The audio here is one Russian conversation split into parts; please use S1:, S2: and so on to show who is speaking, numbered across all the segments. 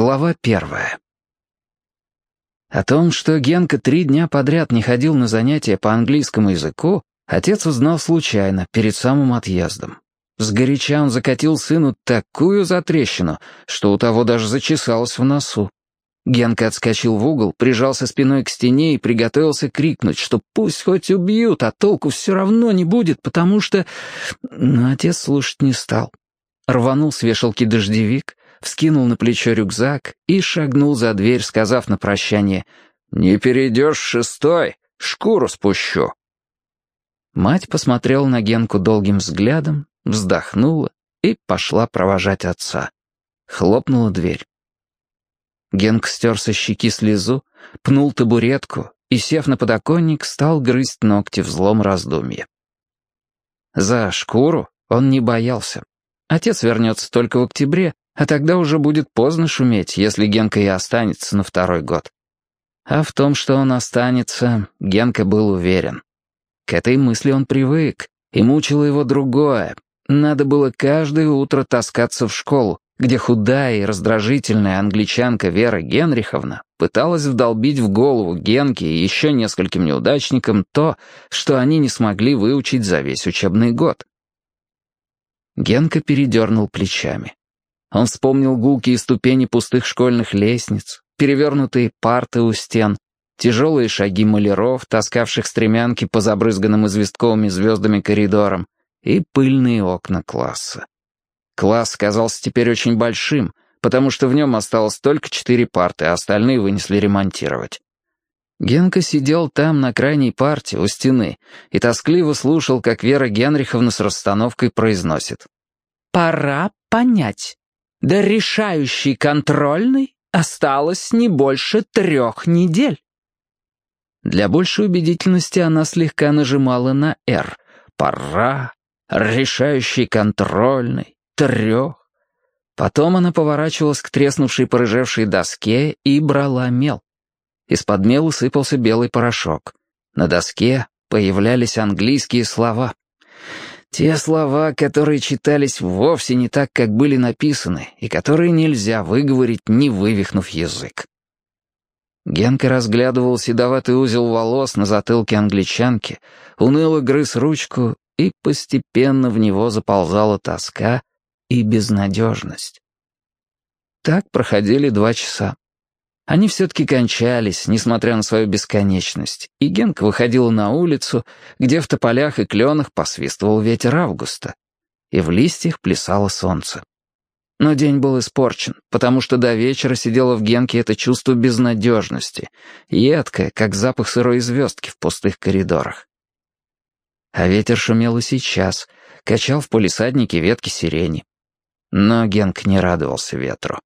S1: Глава первая. О том, что Генка три дня подряд не ходил на занятия по английскому языку, отец узнал случайно, перед самым отъездом. Сгоряча он закатил сыну такую затрещину, что у того даже зачесалось в носу. Генка отскочил в угол, прижался спиной к стене и приготовился крикнуть, что пусть хоть убьют, а толку все равно не будет, потому что... Но отец слушать не стал. Рванул с вешалки дождевик, вскинул на плечо рюкзак и шагнул за дверь, сказав на прощание «Не перейдешь шестой, шкуру спущу». Мать посмотрела на Генку долгим взглядом, вздохнула и пошла провожать отца. Хлопнула дверь. Генк стер со щеки слезу, пнул табуретку и, сев на подоконник, стал грызть ногти в злом раздумье. За шкуру он не боялся. Отец вернется только в октябре, а тогда уже будет поздно шуметь, если Генка и останется на второй год. А в том, что он останется, Генка был уверен. К этой мысли он привык, и мучило его другое. Надо было каждое утро таскаться в школу, где худая и раздражительная англичанка Вера Генриховна пыталась вдолбить в голову Генке и еще нескольким неудачникам то, что они не смогли выучить за весь учебный год. Генка передернул плечами. Он вспомнил гулкие ступени пустых школьных лестниц, перевернутые парты у стен, тяжелые шаги маляров, таскавших стремянки по забрызганным известковыми звездами коридорам, и пыльные окна класса. Класс казался теперь очень большим, потому что в нем осталось только четыре парты, а остальные вынесли ремонтировать. Генка сидел там, на крайней парте, у стены, и тоскливо слушал, как Вера Генриховна с расстановкой произносит. «Пора понять. До решающей контрольной осталось не больше трех недель». Для большей убедительности она слегка нажимала на «Р». «Пора, решающей контрольной, трех». Потом она поворачивалась к треснувшей порыжевшей доске и брала мел. Из-под мела сыпался белый порошок. На доске появлялись английские слова. Те слова, которые читались вовсе не так, как были написаны, и которые нельзя выговорить, не вывихнув язык. Генка разглядывал седоватый узел волос на затылке англичанки, уныло грыз ручку, и постепенно в него заползала тоска и безнадежность. Так проходили два часа. Они все-таки кончались, несмотря на свою бесконечность, и Генка выходила на улицу, где в тополях и кленах посвистывал ветер августа, и в листьях плясало солнце. Но день был испорчен, потому что до вечера сидело в Генке это чувство безнадежности, едкое, как запах сырой звездки в пустых коридорах. А ветер шумел и сейчас, качал в полисаднике ветки сирени. Но Генк не радовался ветру.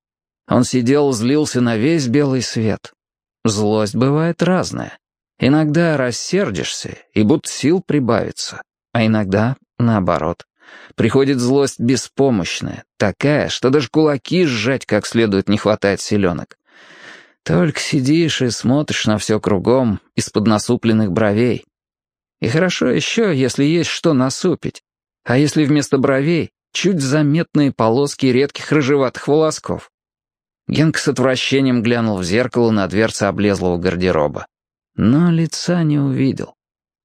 S1: Он сидел, злился на весь белый свет. Злость бывает разная. Иногда рассердишься, и будто сил прибавится, а иногда наоборот. Приходит злость беспомощная, такая, что даже кулаки сжать как следует не хватает силенок. Только сидишь и смотришь на все кругом из-под насупленных бровей. И хорошо еще, если есть что насупить. А если вместо бровей чуть заметные полоски редких рыжеватых волосков? Генка с отвращением глянул в зеркало на дверцы облезлого гардероба. Но лица не увидел.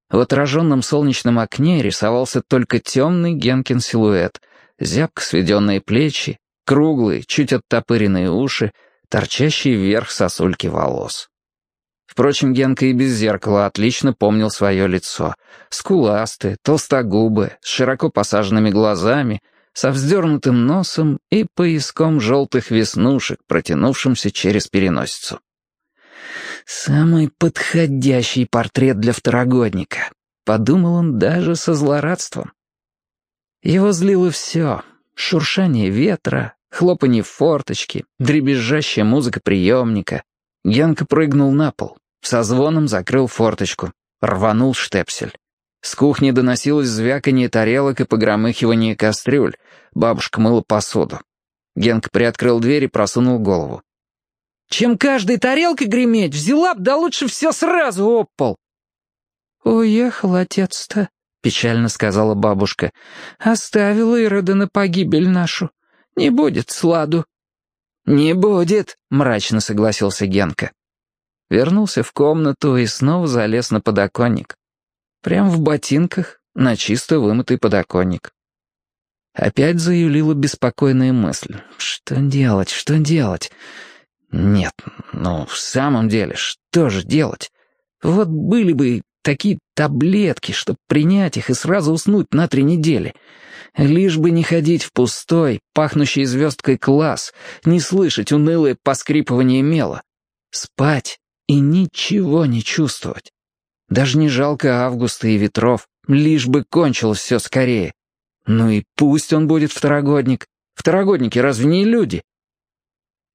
S1: В отраженном солнечном окне рисовался только темный Генкин силуэт, зябко сведенные плечи, круглые, чуть оттопыренные уши, торчащие вверх сосульки волос. Впрочем, Генка и без зеркала отлично помнил свое лицо. Скуластое, толстогубое, с широко посаженными глазами — со вздернутым носом и пояском желтых веснушек, протянувшимся через переносицу. «Самый подходящий портрет для второгодника», — подумал он даже со злорадством. Его злило все — шуршание ветра, хлопанье форточки, дребезжащая музыка приемника. Генка прыгнул на пол, со звоном закрыл форточку, рванул штепсель. С кухни доносилось звяканье тарелок и погромыхивание кастрюль. Бабушка мыла посуду. Генка приоткрыл дверь и просунул голову. «Чем каждой тарелкой греметь, взяла б, да лучше все сразу об «Уехал отец-то», — печально сказала бабушка. «Оставила Ирода на погибель нашу. Не будет сладу». «Не будет», — мрачно согласился Генка. Вернулся в комнату и снова залез на подоконник. Прям в ботинках, на чисто вымытый подоконник. Опять заюлила беспокойная мысль. Что делать, что делать? Нет, ну, в самом деле, что же делать? Вот были бы такие таблетки, чтобы принять их и сразу уснуть на три недели. Лишь бы не ходить в пустой, пахнущий звездкой класс, не слышать унылое поскрипывание мела. Спать и ничего не чувствовать. Даже не жалко августа и ветров, лишь бы кончилось все скорее. Ну и пусть он будет второгодник. Второгодники разве не люди?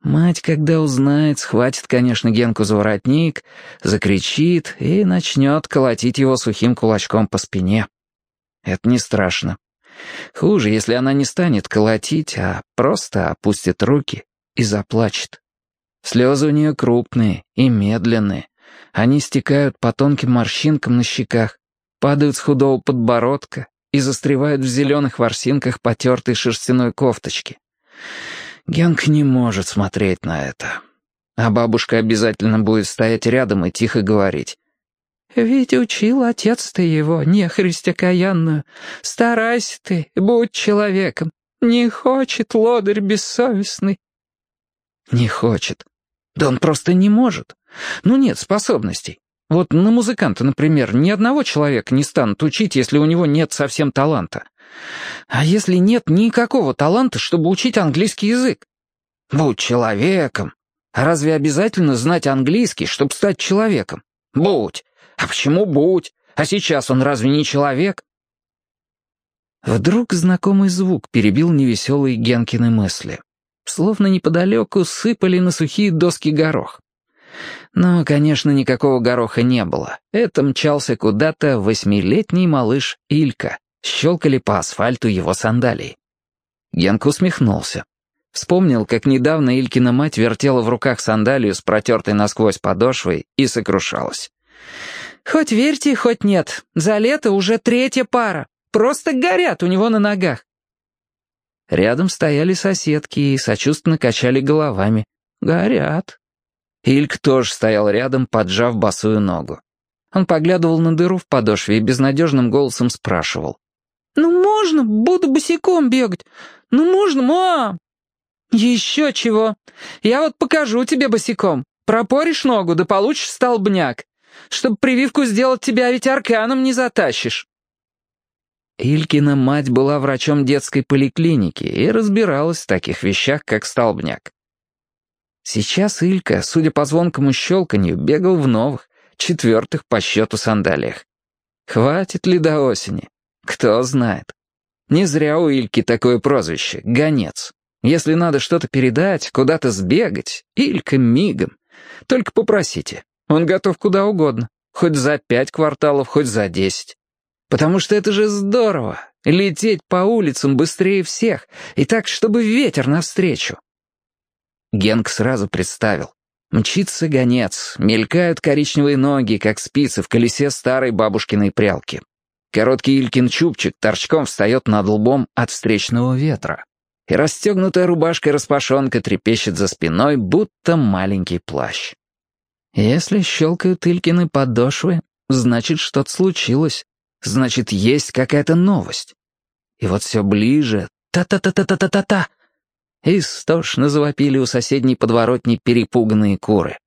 S1: Мать, когда узнает, схватит, конечно, Генку за воротник, закричит и начнет колотить его сухим кулачком по спине. Это не страшно. Хуже, если она не станет колотить, а просто опустит руки и заплачет. Слезы у нее крупные и медленные. Они стекают по тонким морщинкам на щеках, падают с худого подбородка и застревают в зеленых ворсинках потертой шерстяной кофточки. Генк не может смотреть на это. А бабушка обязательно будет стоять рядом и тихо говорить. «Ведь учил отец ты его, нехристь окаянную. Старайся ты, будь человеком. Не хочет лодырь бессовестный». Не хочет. Да он просто не может. Ну нет способностей. Вот на музыканта, например, ни одного человека не станут учить, если у него нет совсем таланта. А если нет никакого таланта, чтобы учить английский язык? Будь человеком. Разве обязательно знать английский, чтобы стать человеком? Будь. А почему будь? А сейчас он разве не человек? Вдруг знакомый звук перебил невеселые Генкины мысли. Словно неподалеку сыпали на сухие доски горох. Но, конечно, никакого гороха не было. Это мчался куда-то восьмилетний малыш Илька щелкали по асфальту его сандалии. Генка усмехнулся. Вспомнил, как недавно Илькина мать вертела в руках сандалию с протертой насквозь подошвой и сокрушалась. «Хоть верьте, хоть нет, за лето уже третья пара. Просто горят у него на ногах». Рядом стояли соседки и сочувственно качали головами. «Горят». Ильк тоже стоял рядом, поджав босую ногу. Он поглядывал на дыру в подошве и безнадежным голосом спрашивал. «Ну можно, буду босиком бегать. Ну можно, мам!» «Еще чего. Я вот покажу тебе босиком. Пропоришь ногу, да получишь столбняк. Чтоб прививку сделать, тебя ведь арканом не затащишь». Илькина мать была врачом детской поликлиники и разбиралась в таких вещах, как столбняк. Сейчас Илька, судя по звонкому щелканью, бегал в новых, четвертых по счету сандалиях. Хватит ли до осени? Кто знает. Не зря у Ильки такое прозвище — гонец. Если надо что-то передать, куда-то сбегать, Илька мигом. Только попросите. Он готов куда угодно. Хоть за пять кварталов, хоть за десять. Потому что это же здорово. Лететь по улицам быстрее всех. И так, чтобы ветер навстречу. Генк сразу представил. Мчится гонец, мелькают коричневые ноги, как спицы в колесе старой бабушкиной прялки. Короткий Илькин чубчик торчком встает над лбом от встречного ветра. И расстегнутая рубашка-распашонка трепещет за спиной, будто маленький плащ. Если щелкают Илькины подошвы, значит, что-то случилось. Значит, есть какая-то новость. И вот все ближе. Та-та-та-та-та-та-та. Истошно завопили у соседней подворотни перепуганные куры.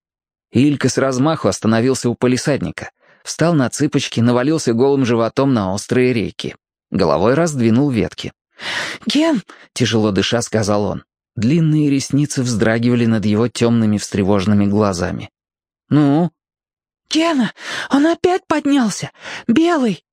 S1: Илька с размаху остановился у полисадника. Встал на цыпочки, навалился голым животом на острые рейки. Головой раздвинул ветки. «Ген!» — тяжело дыша сказал он. Длинные ресницы вздрагивали над его темными встревоженными глазами. «Ну?» «Гена, он опять поднялся! Белый!